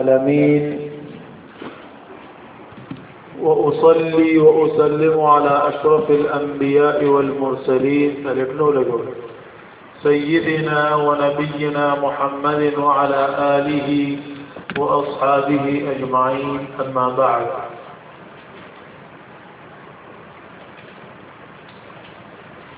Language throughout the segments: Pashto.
العالمين وأصلي وأسلم على أشرف الأنبياء والمرسلين فلنولده سيدنا ونبينا محمد وعلى آله وأصحابه أجمعين أما بعد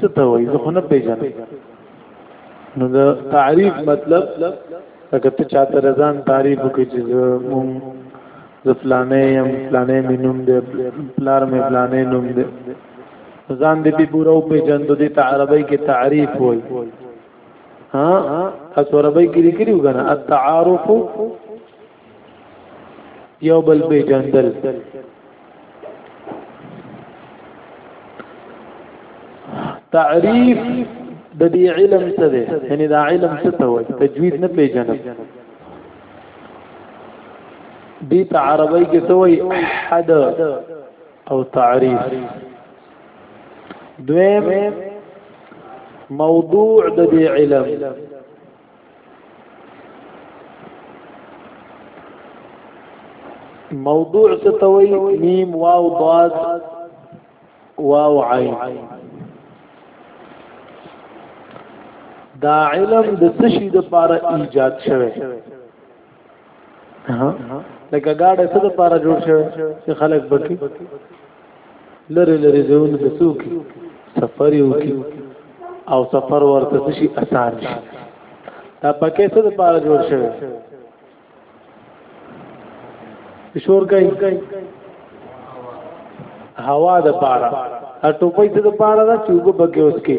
څه ته وایي زه خو نه پیژنم نو د تعریف مطلب لکه ته چاته رضان تعریف وکړي چې مونږ زه فلانه يم فلانه مې نوم دی پلار مې فلانه نوم دی ځان دې به پورا او په جندو دې ته عربی کې تعریف وای ها اس عربی کې لیکلو کنه التعارف یو بل به جندل تعریف د دې علم څه دی یعنی دا علم څه ته وایي تجوید نه پیژنم دې ته عربی کې څه وایي حد او تعریف دویم موضوع د دې علم موضوع ستوي ميم واو ضاد واو عين دا علم د سشي د پاره ایجاد شوه ها لکه گاډه څه د پاره جوړ شوی چې خلک بکی لری لری ځون د سوکي سفر یو کی او سفر ورته شي آسان شي دا پکې څه د پاره جوړ شوی شور کوي هوا د پاره ا ټوپۍ څه د پاره دا چې وګ بګي اوس کې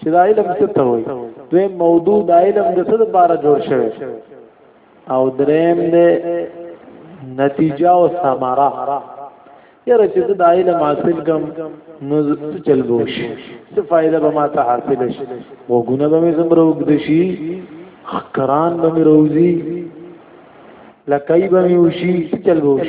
چې دا علم څه ته وایي دوی موضوع دا علم د څه لپاره جوړ شوی او دریم دې نتیجه او ثمره یره چې دا علم حاصل کم نو څه چل بوش څه فائدہ به ما ته حاصل شي وګونه به مې زمره وګد شي خکران به مې روزي لکای به مې وشي څه چل بوش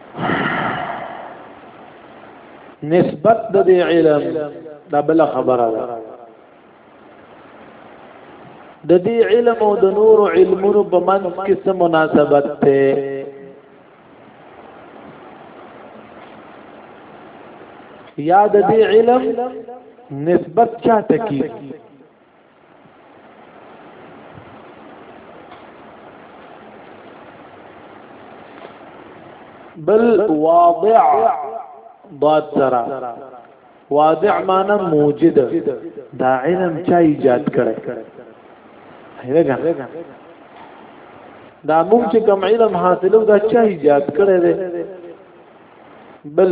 نسبت د دې علم دا بل خبره ده د دې علم او د نور علمونو په منځ کې څه مناسبت ده یا د دې علم نسبت چاته کی بل واضع ضاد سرا واضع معنا موجد دا علم چا ایجاد کړي هیګا دا موږ چې کوم علم حاصلو دا چا ایجاد کړي بل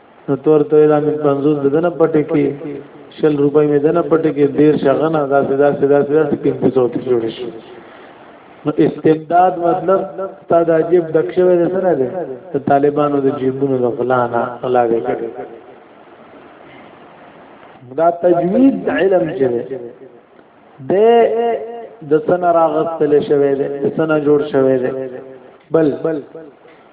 نو تور ته دا من 50 د دنه پټه کې شل روپۍ مې دنه پټه کې ډیر شغنه دا سدا سدا سدا ته 300 ته جوړ شي نو استمداد مطلب تا د عجیب دښوي د سره ده ته طالبانو د جیبونو د غلانا غلا دې کړی دا تجوید علم چې د د سن راغستل شوی دی د سن جوړ شوی دی بل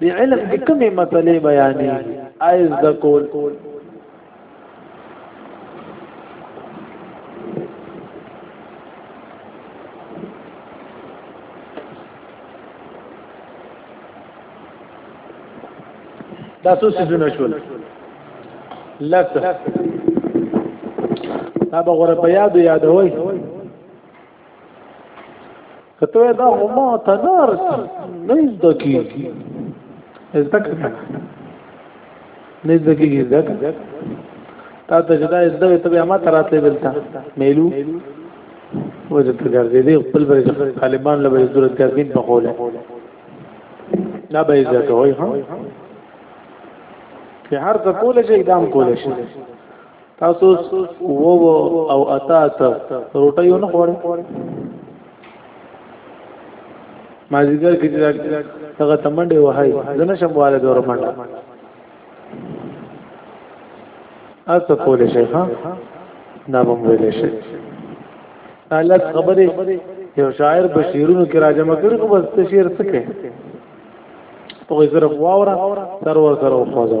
دی علم د کومې مسلې بیانې ایز د کول دا څه سيزونه شول لته دا به غره په یاد یادوي کته دا هما تنار نه زده کی زده کی نه زده کی زده کی تا ته جدا زده ته بیا ما تراتلې دلته میلو وځه ته ګرځې دې خپل بری طالبان له بری صورت ګرځین په خوله نه به زده کوي ها که هر څه کول شي اقدام کول شي تاسو وو او اتا ته روټه یو نه خوړې ما ذکر کې هغه تمنډه وهای زنه شمواله دور منډه اته کولې شي ها دا به ویلې شي حالت خبره یو شاعر بشیرونو کې راجمه کړو خو بس شعر څه کوي په غیر واورا سر ور سره وخوځو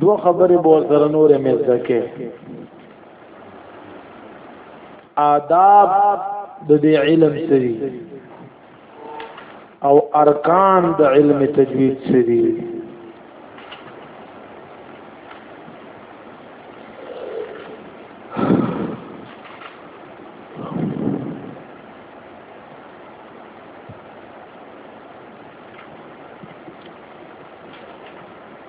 دو خبرې به سره نورې مې ځکه آداب د دې علم سری او ارکان د علم تجوید سری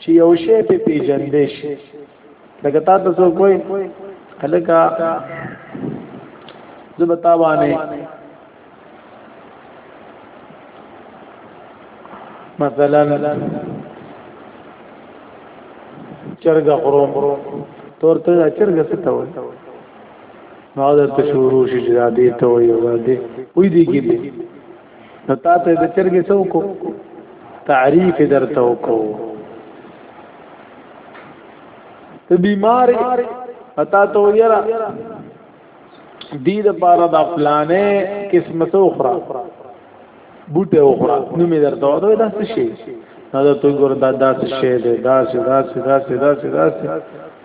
چې یو شی په پیژندې شي لکه تا ته څوک وایي هلکه زه به تا باندې مثلا چرګه خروم تور ته چرګه څه ته وایي نو دا ته شروع شي چې دا دې ته وایي دا دې وې دي کې نو تاسو د چرګې څو کو تعریف درته وکړو ته بیمار اتا تو یرا دی د پاره د پلانې قسمت اخرى بوټه اخرى نو می درته وایي دا څه شي دا ته ګور دا دا څه شي دا څه دا څه دا څه دا څه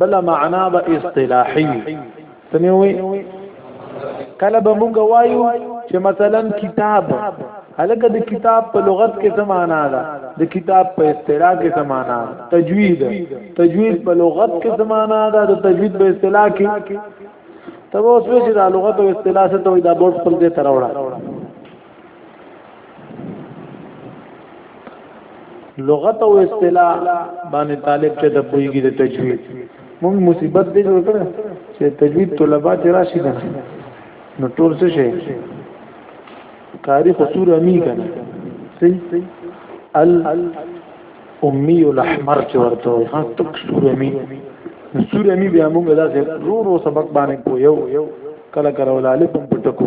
بل معنا به اصطلاحي سموي کله به مونږ وایو چې مثلا کتاب هلکه د کتاب په لغت کې څه معنا ده د کتاب په اصطلاح کې څه معنا ده تجوید تجوید په لغت کې څه معنا ده د تجوید په اصطلاح کې ته اوس وی چې د لغت او اصطلاح څه ته د بورډ خپل دې تراوړه لغت او اصطلاح باندې طالب چې د پویږي د تجوید موږ مصیبت دې جوړ کړ چې تجوید طلبه چې راشي کنه نو ټول څه شي قاری خطور امی کنه سي ال امی الاحمر چې ورته وي ها تک سور امی سور امی بیا موږ دا چې رو رو سبق باندې کو یو کله کله ولالې په ټکو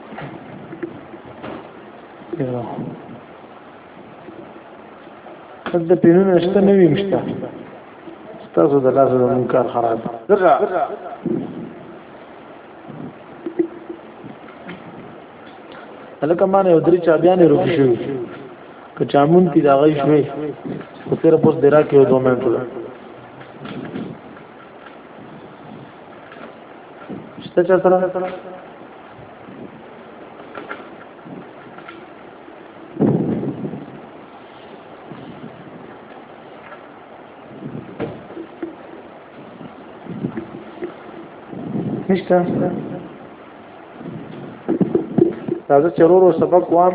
خد د پینونه شته نه ویم شته تاسو د لاسو د منکر خراب دغه هلکه ما نه درې چا بیا نه روښ شو که چامون تی دا غي شوي خو تیر پوس درا کې دوه منټه ده شته چا سره نشته تازه چرورو سبق وام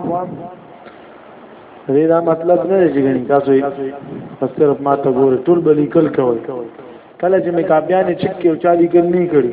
دې دا مطلب نه دی ګنې تاسو یې بس صرف ما ته ګوره ټول بلی کل کوي کله چې مې کاپیانې چک کې او چالي کړنی کړي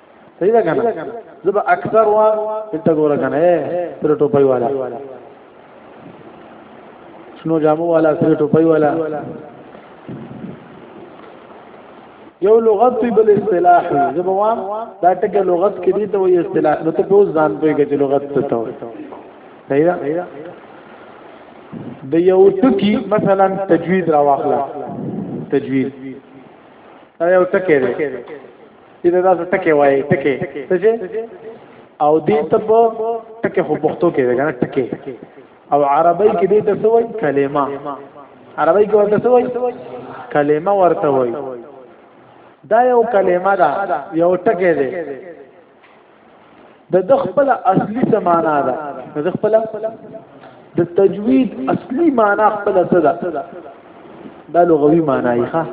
صحیح ده کنه زب اکثر وا ته ګور کنه سره ټوپای والا شنو جامو والا سره ټوپای والا یو لغت وی بل اصطلاح زب وام دا ټکه لغت کې دي ته وی اصطلاح نو ته په ځان په کې لغت ته ته صحیح ده د یو ټکی مثلا تجوید را واخلا تجوید دا یو ټکی دی دې دا څه ټکي وایي ټکي څه او دې ته په ټکي خو پښتو کې ده کنه ټکي او عربی کې دې ته څه وایي کلمه عربی کې ورته څه وایي کلمه ورته وایي دا یو کلمه ده یو ټکی دی د د خپل اصلي څه معنا ده د خپل د تجوید اصلي معنا خپل څه ده دا لغوي معنا یې ښه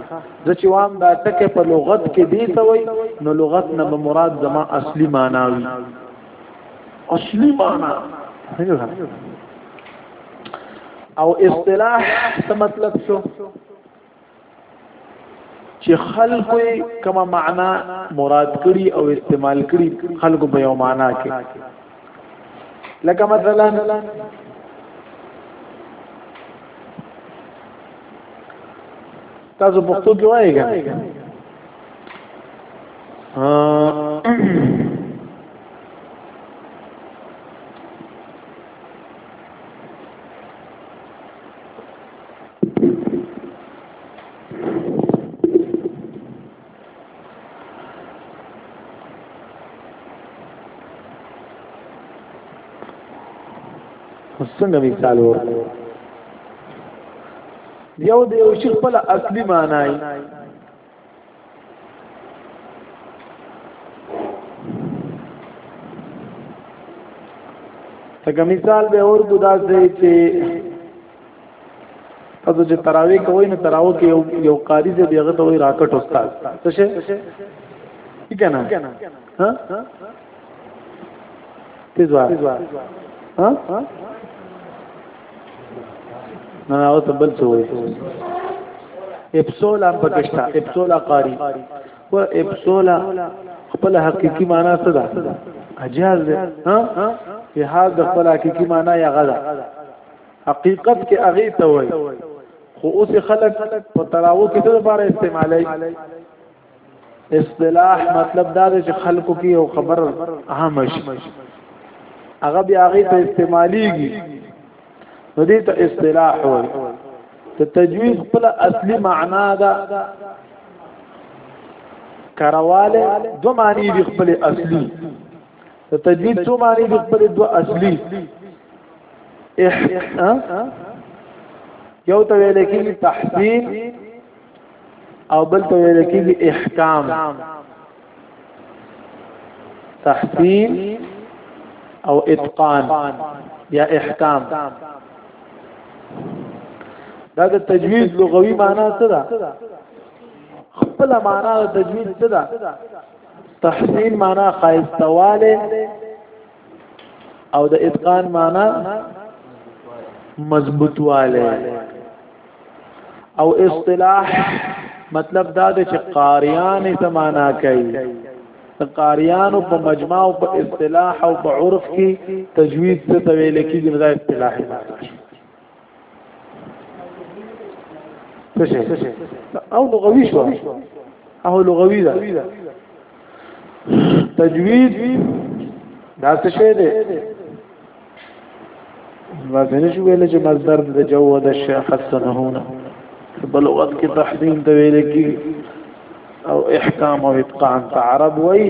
د چې وام دا ټکه په لغت کې دی ته وای نو لغت نه مراد زما اصلي معنا وي اصلي معنا او اصطلاح څه مطلب شو چې خلق کما معنا مراد کړي او استعمال کړي خلق به یو معنا کې لکه مثلا تاسو پښتو کې وایي کنه څنګه مثال ور یو د یو شي خپل اصلي معنی لکه مثال به اور کو داسې چې تاسو چې تراوی کوئ نو تراو کې یو یو قاری دې بیغه ته وای راکټ استاد څه شي ٹھیک ہے نا ها تیز وار ها نه هغه ته بل څه وایي اپسول هم پکشتا اپسول قاری و اپسول خپل حقيقي معنا څه ده اجاز ده ها په حال د خپل حقيقي معنا یا غدا حقیقت کې اغه ته وایي خو اوس خلک په تراو کې د لپاره استعمالي اصطلاح مطلب دا دی چې خلکو کې یو خبر اهم شي هغه بیا هغه ته استعماليږي نو دې ته اصطلاح وایي ته تجوید خپل اصلي معنا دا کرواله دو معنی دی خپل اصلي ته تجوید دو معنی دی خپل دو اصلي اح یو ته ویل کېږي تحسین او بل ته ویل کېږي احکام تحسین او اتقان یا احکام دا د تجوید لغوي معنا څه ده خپل معنا د تجوید څه ده تحسین معنا خایستواله او د اتقان معنا مضبوطواله او اصطلاح مطلب دا د چې قاریان ته معنا کوي د قاریانو په مجمع او په اصطلاح او په عرف کې تجوید څه ویل کېږي دا اصطلاح دی او لغوي شو او لغوي ده تجوید دا څه شی دی ما څنګه شو ویل چې مصدر د جو د شیخ حسنهونه بل وخت کې تحسین ته ویل کی او احکام او اتقان تعرب وای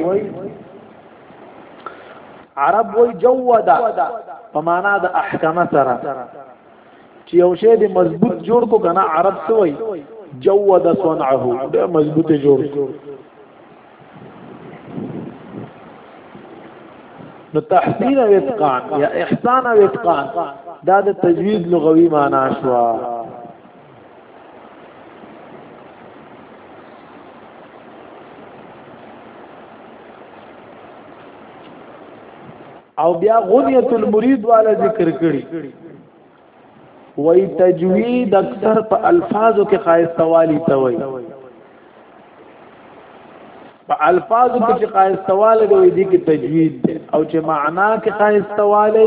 عرب وی جودا په معنا د احکام سره چې یو شی د مضبوط جوړ کو کنه عرب سوی جود صنعه د مضبوط جوړ کو نو تحسین او اتقان یا احسان او اتقان دا د تجوید لغوي معنا شوه او بیا غنیت المرید والا ذکر کړي وای تجوید اکثر په الفاظو کې خاصه والی ته وای په الفاظو کې چې خاصه والی دی دي کې تجوید او چې معنا کې خاصه والی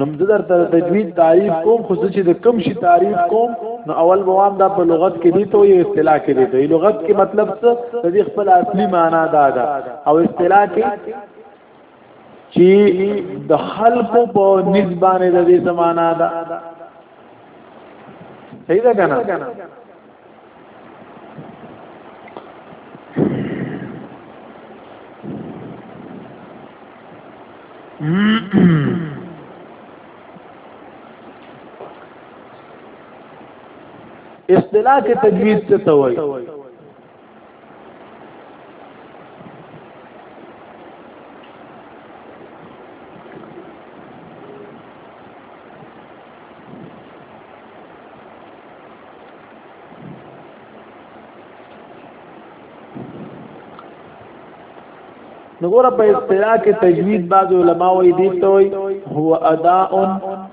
نو د درته تجوید تعریف کوم خو چې د کم شي تعریف کوم نو اول بوام دا په لغت کې دی ته یو اصطلاح کې دی ته لغت کې مطلب څه د دې خپل اصلي معنا دا ده او اصطلاح کې چې د خلق په نسبانه د دې زمانہ دا صحیح ده کنه اصطلاح کې تجوید څه ته وایي نګوره په اصطلاح کې تجوید بعض علما وایي دي ته وایي هو اداء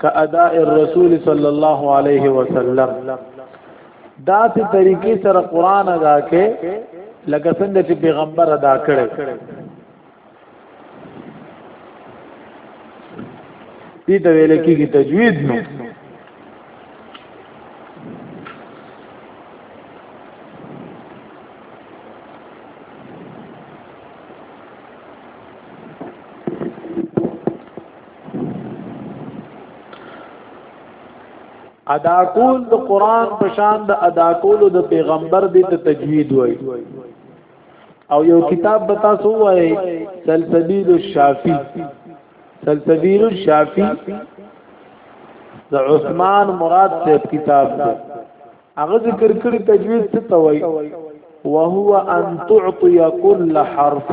کاداء الرسول صلی الله علیه وسلم دا ته طریقې سره قران ادا کې لکه څنګه چې پیغمبر ادا کړي دې ته ویل کېږي تجوید نو ادا کول د قران په شان د ادا کولو د پیغمبر دی ته تجوید وای او یو کتاب به تاسو وای سلسبیل الشافی سلسبیل الشافی د عثمان مراد صاحب کتاب دی هغه ذکر کړی تجوید څه توي وهو ان تعطي كل حرف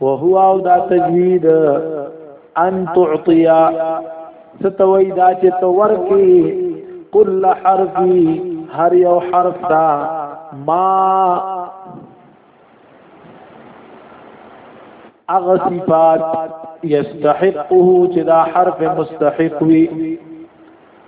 وهو او دا تجوید ان تعطیا ستوي دا چې تو ورکی کل حرفی هر یو حرف تا ما اغه صفات یستحقه چې دا حرف مستحق وي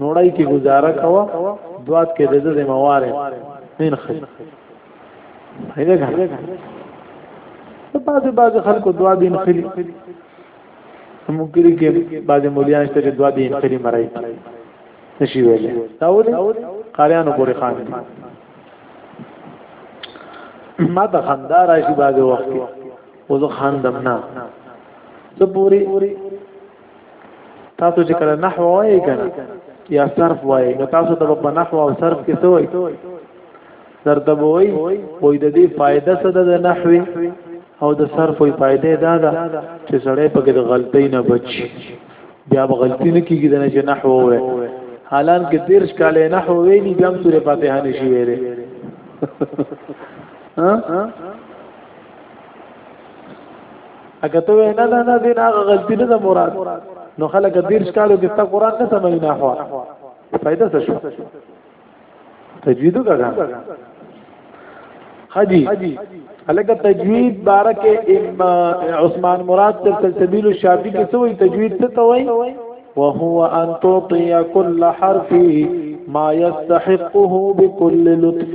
نوړای کې گزاره کوا دوات کې د دې موارد نین خې هیله غواړي په بعض بعض خلکو دوا دین خلی ممکن کې بعض مولیان چې دوا دین خلی مرای نشي ویلې دا ولې قاریانو پورې خان دي ما ته خندا راشي بعض وخت کې وځ خان دمنا ته پوری تاسو چې کله نحو وایي کنه یا صرف وایي نو تاسو ته په نحو او صرف کې څه وایي درته وایي وایي د دې فائدہ څه ده د نحو او د صرف وایي فائدې دا ده چې سړی په کې د غلطۍ نه بچي بیا به غلطي نه کیږي د نه چې نحو وایي حالان کې تیر کاله نحو ویلي بیا هم سورې فاتحه نشي ویلې ها اګه ته نه نه نه دین هغه غلطی نه مراد نو خلک دیر شکالو کې تا قران نه سمې نه هوا فائدہ څه شو تجوید وکړه حجی الګه تجوید بارکه عثمان مراد تر سبیل الشافعی کې څه وی تجوید څه توي وهو ان تعطي كل حرف ما يستحقه بكل لطف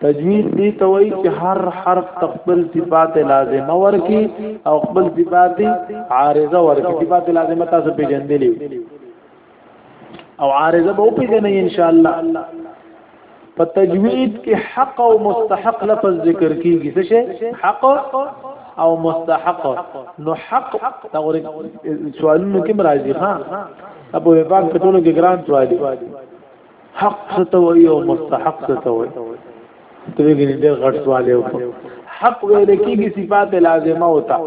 تجوید دی ته وای چې هر حرف خپل صفات لازمه ورکی او خپل صفات عارضه ورکی صفات لازمه تاسو پیژندلی او عارضه به پیژنې ان شاء الله په تجوید کې حق او مستحق لفظ ذکر کیږي څه شي حق او مستحق نو حق تغور سوالونو کې مرাজি ها ابو وفاق په ټولو کې ګران سوالي حق څه وي او مستحق څه وي ته وګورئ ډېر غټ سوال یو حق ویل کېږي صفات لازمه وتا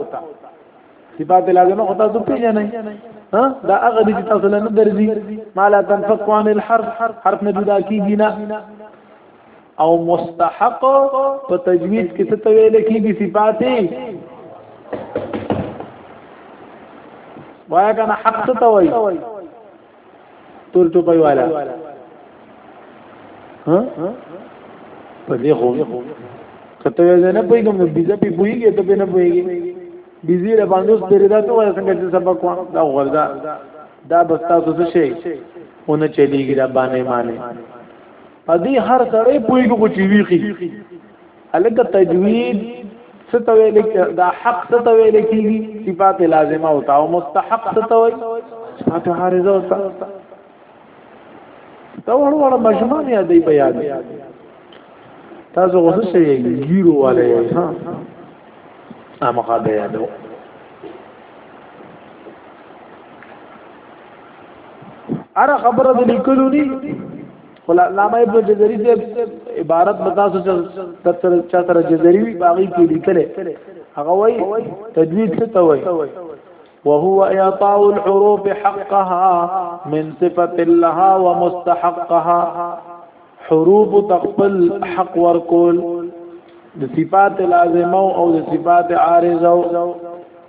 صفات لازمه خو تاسو پیژنئ ها دا هغه دي چې تاسو نه درځي ما لا تنفق عن الحرف حرف نه جدا کیږي نه او مستحق په تجوید کې څه ویل کیږي صفات وایا کنه حق څه وایي تول ټوپای والا ها په دې خو کته وځه نه پوي کوم بيزه پی پويږي ته نه پويږي بيزي له باندې سپری دا ته وای څنګه چې سبق وان دا وردا دا بس تاسو څه شي ونه چلیږي دا باندې معنی ادي هر سړی پويږي کو چی ویخي الکه تجوید ستویل دا حق ستویل کیږي صفات لازمه او تا مستحق ستوي صفات عارضه او تا دا وړ وړ مجموعه نه دی بیان تاسو غوښه شي ګیرو والے ها امغه بیانو اره خبره د لیکلو دي خو علامه ابن جزري صاحب عبارت متاسو تر تر چا تر جزري وی باغی کې لیکل هغه وای تجوید څه ته وای وهو اعطاء الحروف حقها من صفه لها ومستحقها حروف تقبل حق ورکول د صفات لازمه او د صفات عارضه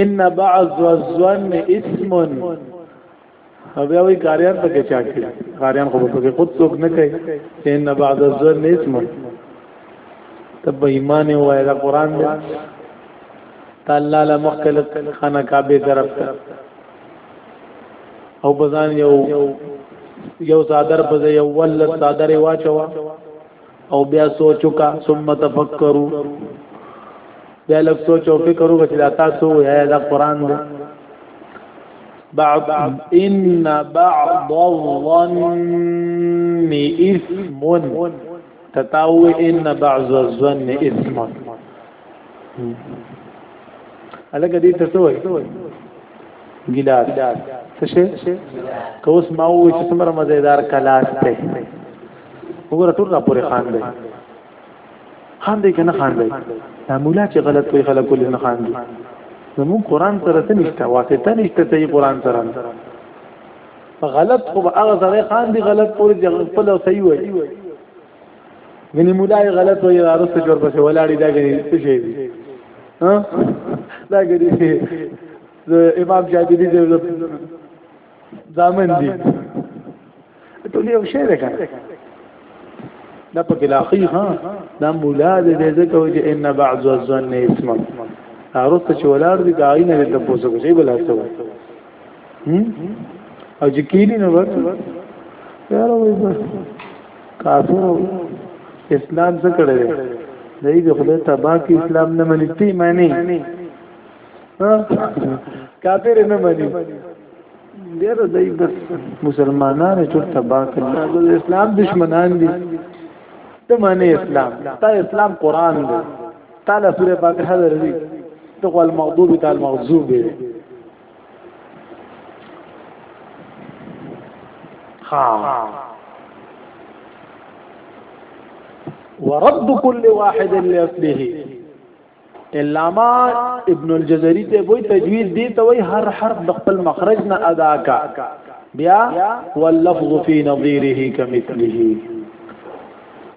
ان بعض الظن اسم او بیا وی کاریان پکې چا کړی کاریان خو پکې خود څوک نه کوي ان بعض الظن اسم تب ایمان وای دا قران دی تعالی له مخکله خانه کعبه طرف ته او بزان یو یو صادر بز یو ول صادر واچوا او بیا سوچ وکا ثم تفکروا بیا لږ سوچ او فکر وکړه چې دا تاسو یا دا قران دی بعض ان بعض الظن اثم تتاو ان بعض الظن اثم الګ دې ته سوې ګلاس څه شي کوس ما و چې څومره مزیدار کلاس ته وګوره ټول را پورې خان دی خان دی کنه خان دی دا مولا چې غلط کوي خلک ولې نه خان دي زمون قران سره څه نشته واسطه نشته چې قران سره غلط خو هغه سره خان دی غلط پورې چې خپل او صحیح وي غني مولا غلط وي راست جوړ پسې ولاړی دا غني څه شي ها دا غني امام شاطبی دې ځامن دي ټول یو شی ده کنه دا په کلاخي ها دا مولا دې دې ځکه چې ان بعض الظن اسم ارست چې ولار دي دا عین دې تاسو کو شي بلا سو او چې کینی نو ورته یار وای بس کافر اسلام څه کړی دی دای د خدای تبا کې اسلام نه مني تی معنی کافر نه مني ډیر دای بس مسلمانان ټول تبا کړل د اسلام دشمنان دي ته معنی اسلام تا اسلام قران دی تعالی سوره فاتحه درځي ته قول مغضوب تعالی مغضوب دی ها ورد كل واحد لاصله علامه ابن الجزري ته وایي تجوید دی ته وایي هر حرف د خپل مخرج نه ادا کا بیا واللفظ فی نظیره کمثله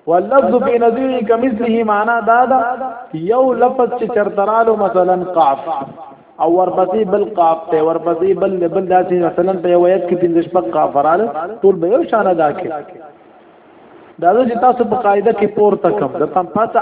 واللفظ فی نظیره کمثله معنا دا دا یو لفظ چې چرترالو مثلا قاف او ورپسې بل قاف ته ورپسې بل بل داسې مثلا په یو آیت کې پنځه شپږ قاف رااله ټول به یو شان ادا کړي دا چې تاسو په قاعده کې پورته کم د تم پاته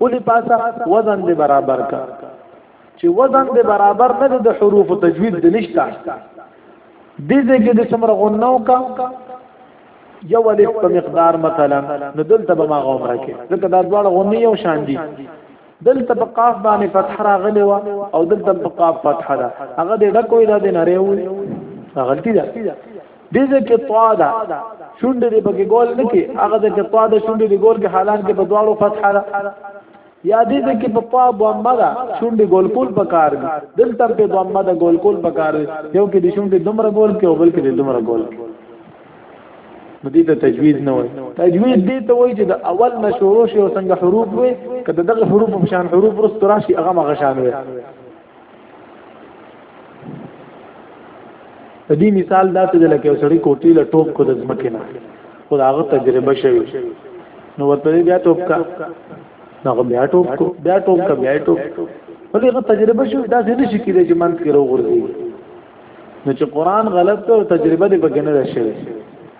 ولي پاسه وزن دې برابر کا چې وزن دې برابر نه د حروف تجوید د نشتا دې دې کې د سمره غنو کا یو الف په مقدار مثلا نو دلته به ما غومره کې ځکه دا دواړه غونې یو شان دي دلته په قاف باندې فتح راغلی و او دلته په قاف فتح ده هغه دې ډکوې ده دې نریو غلطی ده دې ځکه طوا ده شونډې دې پکې ګول نه کې هغه ځکه طوا ده شونډې دې ګول کې حالان کې په دواړو فتح ده یا دې ځکه په طوا ضمه ده شونډې ګول کول پکار دي دلته په ضمه ده ګول کول پکار دي یو کې دې شونډې دومره ګول کې او بل کې دې دومره ګول کې دې ته تجوید نه وای تجوید دې ته وای چې د اول مشورو شی او څنګه حروف وي کله دغه حروف په شان حروف رست راشي هغه مغشان وي په دې مثال داسې د لکه سړی کوټی له ټوپ کو د ځمکې نه خو هغه تجربه شوی نو ورته بیا ټوپ کا نو بیا ټوپ کو بیا ټوپ کا بیا ټوپ په دې تجربه شوی داسې نشي کېدای چې منځ کې راوغورځي نو چې قران غلط ته تجربه دې بګنه راشي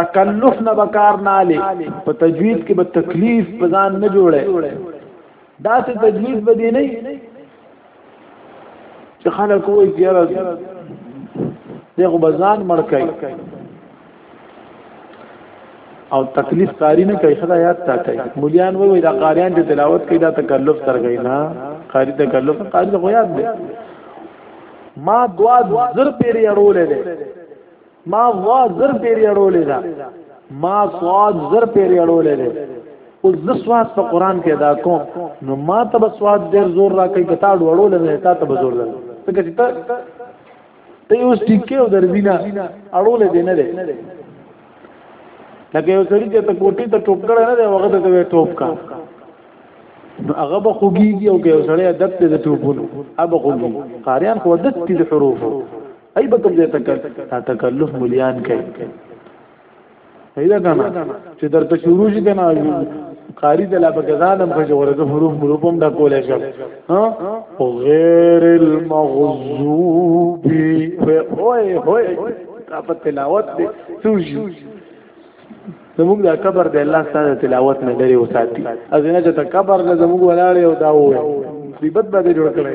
تکلف نه بکار نه لې په تجوید کې به تکلیف په ځان نه جوړه دا څه تجوید به دی نه چې خلک وایي چې یاره دغه بزان مړ کوي او تکلیف قاری نه کوي خدای یاد تا کوي مليان وایي دا قاریان چې تلاوت کوي دا تکلف تر گئی نه قاری تکلف قاری خو یاد دی ما دوا زر پیری اړولې ما وا زر پیری اړولې دا ما سواد زر پیری اړولې ده او د سواد په قران کې ادا کوم نو ما ته به سواد ډیر زور را کوي کته اړول نه تا ته به زور ده څنګه چې ته ته یو سټیکه او دربینا اړول دې نه ده لکه یو سړی چې ته کوټي ته ټوپ کړه نه ده وخت ته ټوپ کا نو هغه به خوږیږي او که یو سړی عادت ته ټوپونو هغه به خوږي قاریان خو عادت دي حروف ای به کوم ځای ته تا تکلف مليان کوي پیدا کنه چې درته شروع شي کنه قاری دلا په غزانم په جوړه د حروف حروف هم دا کولای شم ها غیر المغضوب هوی هوی تا په تلاوت دې سوجي زموږ دا قبر د الله تعالی تلاوت نه لري او ساتي ازنه چې تکبر نه زموږ ولاړ او دا وې مصیبت به جوړ کړي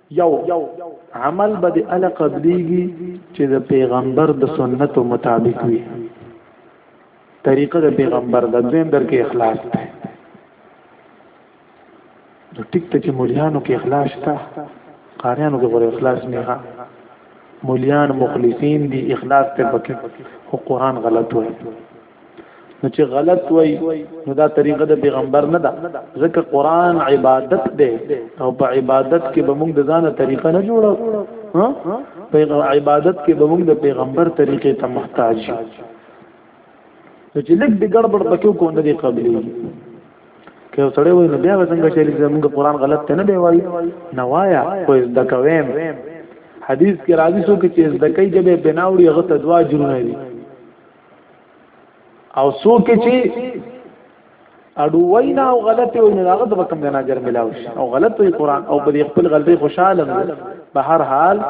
یو عمل به د ال قبليږي چې د پیغمبر د سنت مطابق وي طریقه د پیغمبر د دین در کې اخلاص ده نو ټیک ته چې مليانو کې اخلاص شته قاریانو کې غوړ اخلاص نه ها مليان مخلصین دي اخلاص ته پکې او قران غلط وایي نو چې غلط وای نو دا طریقه د پیغمبر نه ده ځکه قران عبادت ده او په عبادت کې به موږ د ځانه طریقه نه جوړو ها په عبادت کې به موږ د پیغمبر طریقې ته محتاج یو نو چې لږ د ګړبړ پکې کو نه دی قبلي که سړی وای نو بیا څنګه چې موږ قران غلط ته نه دی وای نه وایا کوئی د کویم حدیث کې راځي څوک چې د کوي جبه بناوړي هغه ته دوا جوړونه دي او څوک چې اډو وینا او غلطي وینا هغه د کوم نه اجر ملاو شي او غلط وی قران او په خپل غلطي خوشاله نه به هر حال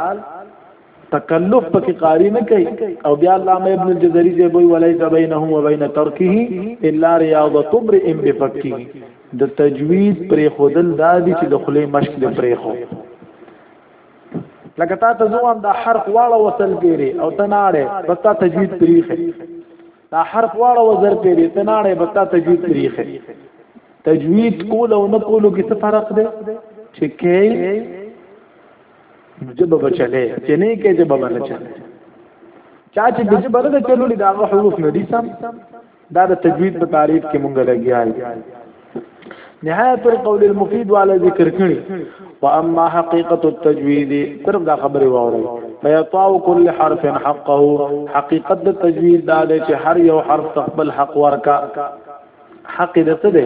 تکلف پکې قاری نه کوي او بیا علامه ابن الجزري دی وی ولای بینه و بین ترکه الا رياضه امرئ بفقه د تجوید پر خودل دادی چې د خلی مشک د پرې خو لکه تا ته زوام دا حرف واړه وصل پیری او تناړې بس تا تجوید تاریخ دا حرف واړه وزر پیری تناړې بس تا تجوید تاریخ تجوید کول او نه کولو کې څه فرق دی چې کې جب بچلې چې نه کې جب بچلې چا چې د جبر د چلولې دا حروف نه دي سم دا د تجوید په تعریف کې مونږ لګیاي نهایت القول المفید والا ذکر کړي واما حقیقت التجوید صرف دا خبره ووري فیطاع كل حرف حقه حقیقت د تجوید دا دی چې هر یو حرف خپل حق ورکا حق د څه دی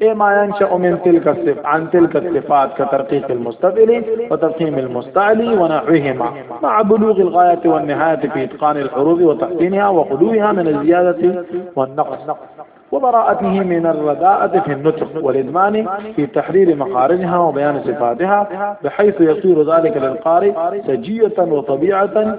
إيه ما ينشأ من تلك الصف عن تلك الصفات كترقيق المستفل وترقيم المستعلي ونحوهما مع بلوغ الغاية والنهاية في إتقان الحروف وتحسينها وخدوها من الزيادة والنقص وبراءته من الرداءة في النطق والإدمان في تحرير مخارجها وبيان صفاتها بحيث يصير ذلك للقارئ سجية وطبيعة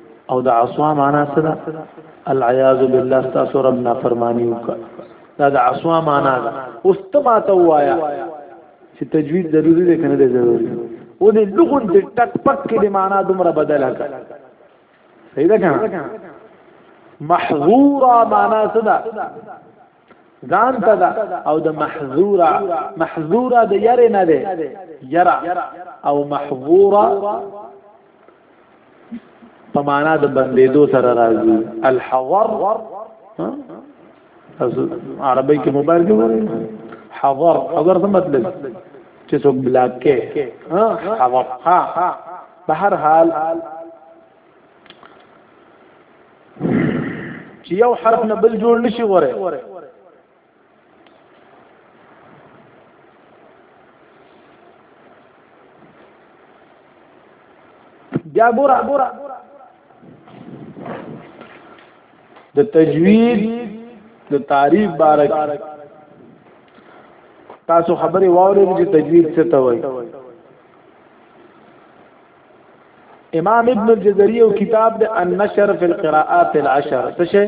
او د عصوا معنا څه ده العیاذ بالله تاسو رب نه فرمانی وکړه دا د عصوا معنا ده اوس ته ما ته وایا چې تجوید ضروری دی کنه ضروری او دې لغون دې ټک پک کې د معنا دومره بدله کړه صحیح ده کنه محظورا معنا څه ده ځان ته ده او د محظورا محظورا د یره نه ده یرا او محظورا په معنا د بندیدو سره راځي الحور عربی کې موبایل کې وایي حور اگر څه مطلب چې څوک بلاک کې ها حور ها په هر حال چې یو حرف نه بل جوړ نشي غره بیا ګورا د تجوید د تعریف بارک تاسو خبرې واورئ چې تجوید څه ته وایي امام ابن الجزري او کتاب د النشر فی القراءات العشر څه شي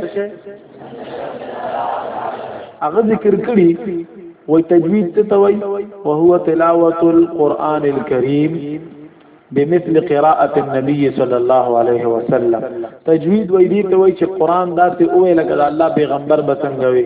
هغه ذکر کړي وای تجوید ته توي او هو تلاوت القرآن الكريم بمثل قراءة النبي صلى الله عليه وسلم تجوید وای دي ته وای چې قرآن داسې اوه لکه الله پیغمبر بسنګوي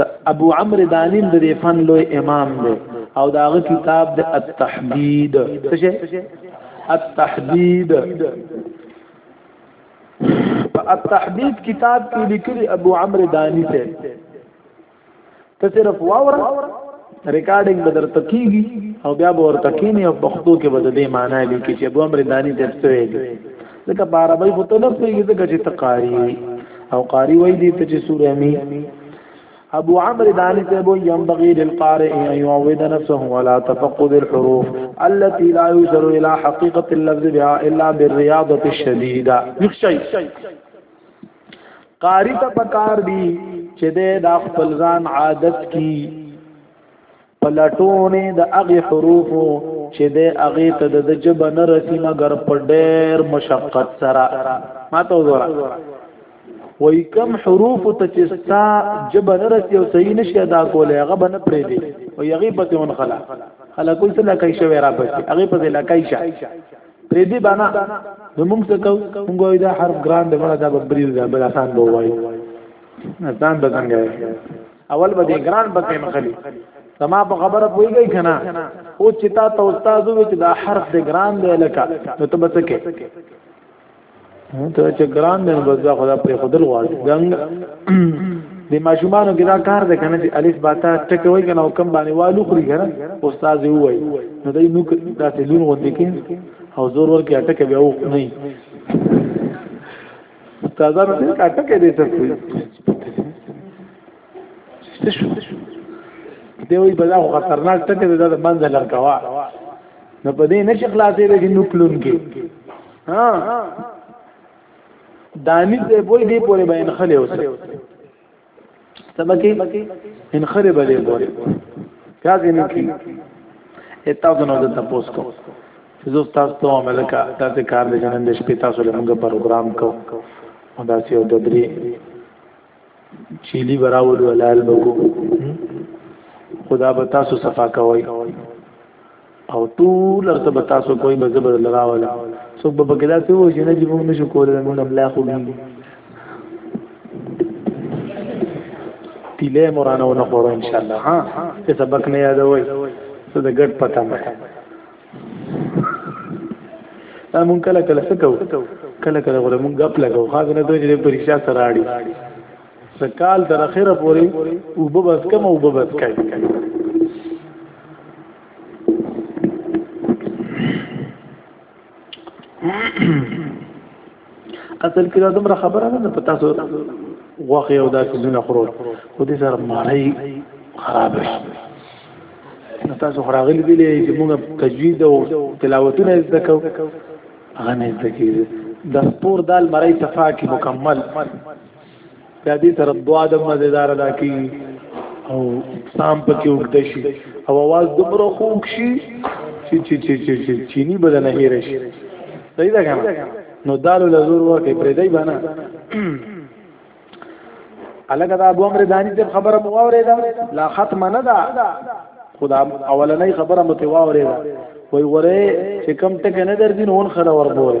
د ابو عمرو دانیم د دې فن لوی امام دی او داغه کتاب د التحدید څه شي التحدید په التحدید کتاب کې لیکلي ابو عمرو دانی ته ته صرف واوره ریکارډینګ بدر تکیږي او بیا به ورته کینی او پښتو کې بدلې معنی لیکي چې ابو عمرو دانی ته څه ویلي ځکه په عربی خو ته نه پوهېږي ځکه چې ته قاري او قاري وایي دې ته چې سوره مي ابو عمرو دانی ته بو ينبغي للقارئ ان يعود نفسه على تفقد الحروف التي لا يوصل الى حقيقه اللفظ بها الا بالرياضه الشديده يخشي قاری ته پکار دی چې د خپل ځان عادت کی پلټونې د هغې حروفو چې د هغې ته د جبه نه رسي مګر په ډېر مشقت سره ما ته وګوره وای کم حروف ته چې ستا جبه نه رسي او صحیح نشي ادا کولای هغه به نه پرې دی او هغې پسې اون خلا خلا کوئی څه لکای شوی را پسې هغې پسې لکای شه پرې دی بانا نو موږ څه کوو موږ وای دا حرف ګران دی مړه دا به بریز دی بل آسان به وای آسان به څنګه اول به دې ګران به کین خلی سما په خبره پويږي کنه او چې تا ته استاد وي چې دا حرف دې ګران دی لکه نو ته بس کې ته چې ګران دی نو بس دا خدا پر خدل غواړي ګنګ د ماشومانو کې دا کار ده کنه چې الف باتا ټکه وای کنه او کم باندې والو خوري کنه استاد یې وای نو دای نو دا ته لون غوندې کې او زور ورکه ټکه به او نه استادانو دې کا ټکه دې ته کوي دی وی بلا خطرناک ټکه دې د منځ لړکوا نو په دې نشي خلاصې دې نو کلون کې ها دانی دې بول دې پورې بیان خلې اوسه سمکی ان خره بلی بوری کیا زینی کی اتاو دنو دن تپوس کو زو تاسو ته عمل کا تاسو کار دې جنن د شپې تاسو له موږ پروګرام کو او دا سی او د درې چيلي براول ولال بکو خدا به تاسو صفا کوي او ټول ارته به تاسو کوئی به زبر لراوله څوک به بګدا څه و چې نه جی موږ نشو کولای موږ هم لا خو بیم تیله مورانه و نه خورو ان شاء الله ها څه سبق نه یادوي څه د ګډ پتا مې دا مونږ کله کله څه کوو کله کله غره مونږ غپ لګو خاص نه دوی چې پرېښه سره اړي سکال تر اخره پوری او به بس کم او به بس کای اصل کې دا دومره خبره نه په تاسو غوخه او دا سيزونه خورو خو دې سره ماري خراب شي نو تاسو خراغلي دي چې موږ تجوید او تلاوتونه زده کوو هغه نه زده کیږي د سپور دال مړی صفا کی مکمل دا دې طرف دعا د مزیدار ادا کی او سام پکې وګد شي او आवाज دومره خوږ شي چې چې چې چې چې چینی بدن هیر شي صحیح ده کنه نو دالو لزور ورکه پرې دی باندې الګا دا ابو امر دانی ته خبره مو اورې دا لا ختم نه ده خدا اولنې خبره مو ته واورې دا وای وره چې کم ټک نه درځین اون خره وربوي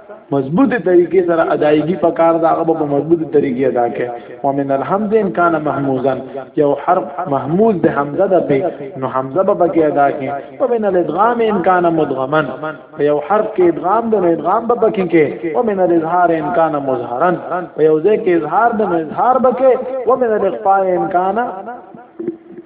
مضبوطه طریقې سره ادایګي په کار دا غو په مضبوطه طریقې ادا کړي ومن الحمد ان کان محموزا یو حرف محموز د حمزه د په نو حمزه به پکې ادا کړي ومن الادغام ان کان مدغما یو حرف کې ادغام د ادغام به پکې کې ومن الاظهار ان کان مظهرا یو ځکه اظهار د اظهار بکې ومن الاخفاء ان کان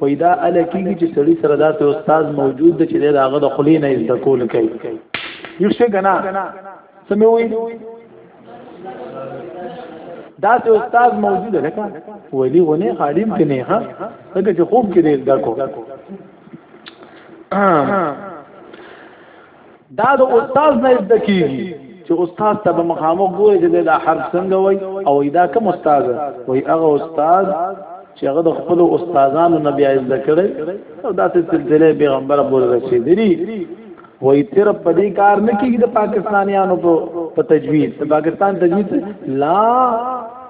پیدا ال کیږي چې سړی سره داسې استاد موجود دی چې داغه د خلی نه زده کول کوي یو څه غنا سمې وي داسې استاد موجود دی لکه ولی غنی خادم کې نه ها څنګه چې خوب کې دی زده کو دا د استاد نه زده کیږي چې استاد ته به مخامخ ګوري چې دا حرف څنګه وای او دا کوم استاد وای هغه استاد چې هغه د خپل استادانو نه بیا زده کړي او دا څه سلسله پیغمبر پورې رسیدلی وای تر په دې کار نه کیږي د پاکستانیانو په تجوید د پاکستان تجوید لا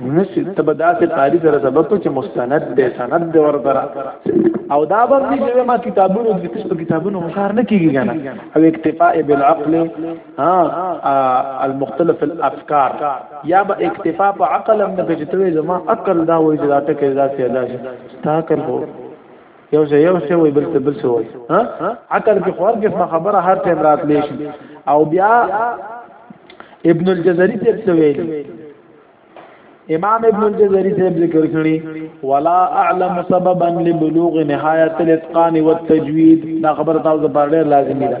نشي ته به داسې قاری سره سبب چې مستند دی سند دی ورته او دا به دې چې ما کتابونو د کتاب کتابونو مشار نه کیږي کنه او اکتفاء بالعقل ها المختلف الافکار یا به اکتفاء په عقل هم نه چې ته زما عقل دا وایي چې دا ته کې دا سي دا سي تا کړو یو ځای یو څه وای بل څه بل څه وای ها عقل کې خور کې خبره هر ټیم راتلی شي او بیا ابن الجزري ته څه ویل امام ابن الجزري ته ذکر کړی ولا اعلم سببا لبلوغ نهايه الاتقان والتجويد دا خبره تاسو په اړه لازمي ده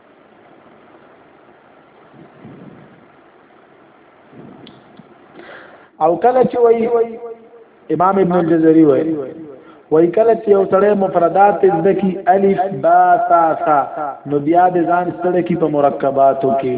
او کله چې وای امام ابن الجزري وای وای کله چې یو سړی مفردات زده کی الف با تا تا نو بیا د ځان سره کی په مرکباتو کې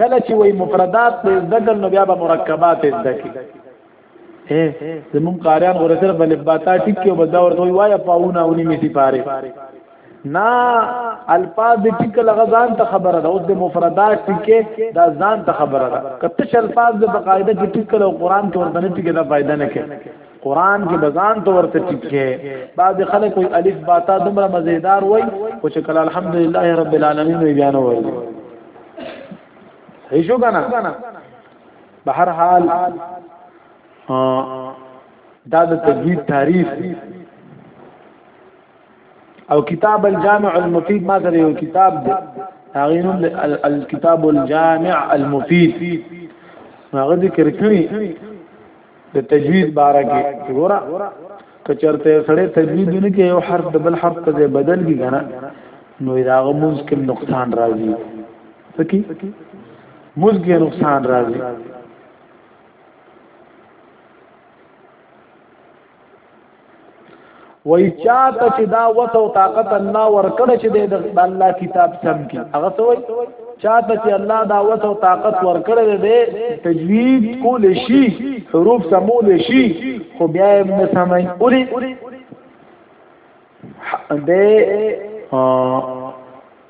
کله چې وای مفردات په ذکر نو بیا به مرکبات ذکر اے زمون قاریان غره سره بل باتا ټیک کې ودا ورته وای پاونه اونې می سي پاره نا الفاظ ټیک لغزان ته خبره ده او د مفردات ټیک دا ځان ته خبره ده کته چې الفاظ د بقاعده کې ټیک له قران کې ورته نه ټیک دا فائدہ نه کوي قران کې بزان ته ورته ټیک کې بعد خلک کوئی الف باتا دومره مزیدار وای او چې کله الحمدلله رب العالمین وی بیان وای صحیح شو کنه به هر حال دا د تجوید تعریف او کتاب الجامع المفید ما سره یو کتاب دی هغه نوم الكتاب الجامع المفید هغه ذکر کړی د تجوید باره کې ګوره که چرته سړی تجوید نه کې یو حرف د بل حرف په ځای بدل کی کنه نو دا غموز کې نقصان راځي سکی موز کې نقصان راځي وای چاته چې دا وته او طاقت الله ورکړ چې د الله کتاب سم کی هغه سوې چاته چې الله دا وته او طاقت ورکړ دې تجوید کول شي حروف سمول شي خو بیا یې نه سمای اوري دې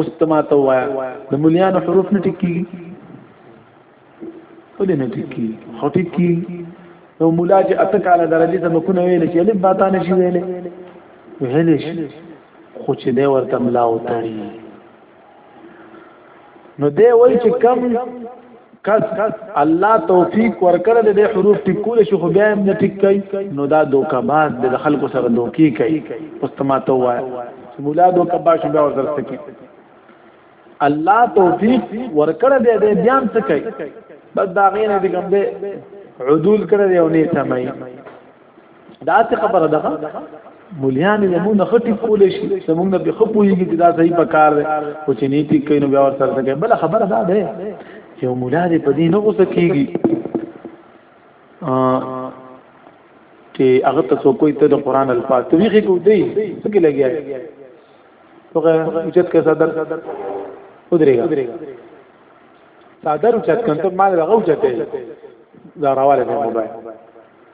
اوس ته ما ته وایا د مليانو حروف نه ټکی ولې نه ټکی خو ټکی نو مولا چې اتک علی درجه د مکونه ویل چې الف باتا نشي ویل ویل شي خو چې دی ورته ملا وتړي نو دی وایي چې کم کس الله توفیق ورکړ د دې حروف ټکول شو خو بیا هم نه ټیک کوي نو دا دوکه باز د خلکو سره دوکي کوي استماته وای مولا دوکه باز شو بیا ورسره سکی الله توفیق ورکړ دې دې بیا هم سکی بس دا غینه دې کوم دې عدول کړ دې او نه سمای دا څه خبره ده مليان یې موږ نه خټي کول شي زموږ نه به خپويږي چې دا صحیح پکار دی او چې نه ټیک کینو بیا ور سره څنګه بل خبره ده ده چې مولا دې په دې نه غوسه کیږي چې هغه ته څوک کوئی ته د قران الفاظ ته ویخي کو دی څه کې لګیا هغه اوچت کې صدر ودرېګا صدر اوچت کنه ته مال هغه اوچت دی دا راواله موبایل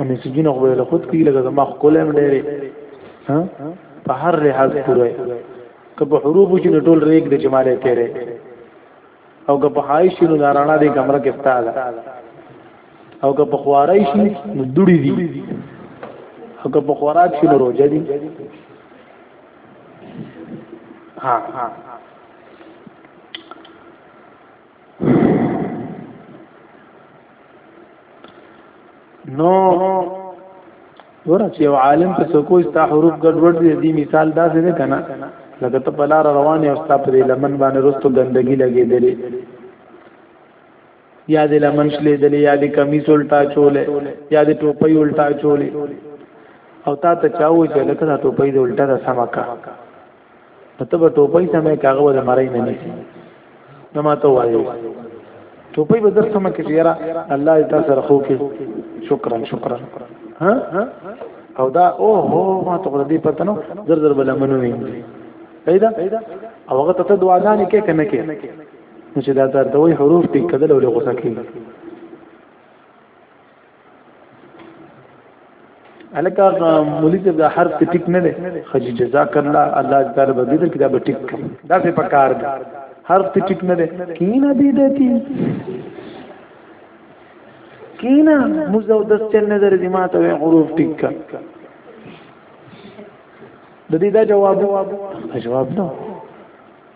ان سجین خو له خود کې لګا زما خپل هم ډېرې ها په هر لحاظ پوره کبه حروف چې ټول ریګ د جماله تیرې او که په حایش نو دارانا دې کمره کې ستاله او که په خوارای شي نو دوړي دي او که په خوراک شي نو روزه دي ها ها نو ورته یو عالم په څوکو استا حروف ګډوډ دي دی مثال دا څه نه کنه لکه ته په لار روان یې او ستا په لمن باندې رستو ګندګي لګېدلې یا دې لمن شلې دلې یا دې کمیس الټا چولې یا دې ټوپۍ الټا چولې او تا ته چاوي چې لکه دا ټوپۍ دې الټا ده سمکا په ته به ټوپۍ سمې کاغه به د مرۍ نه نیسي نو ما ته وایي ټوپۍ به در سمه کې یاره الله دې تاسو سره خو کې شکرا شکرا ها او دا او هو ما ته غوړې پته نو زر زر بل منو وینځي پیدا او هغه ته دعاګانې کې کنه کې نو چې دا د دوی حروف ټیک کدل او غوسه کې الکه مولوی صاحب دا حرف ته ټیک نه دی خجی جزاک الله الله تعالی به دې کتاب ټیک دا څه پکار دی حرف ته ټیک نه دی کینا دې دتی کینا مزو د څن نظر دې ما ته حروف ټیک کا د دې دا جواب جواب نو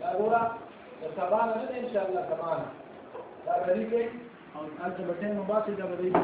دا ګورا د سبا نه ان شاء الله سبا دا غریبه او انت بټه مباسي دا غریبه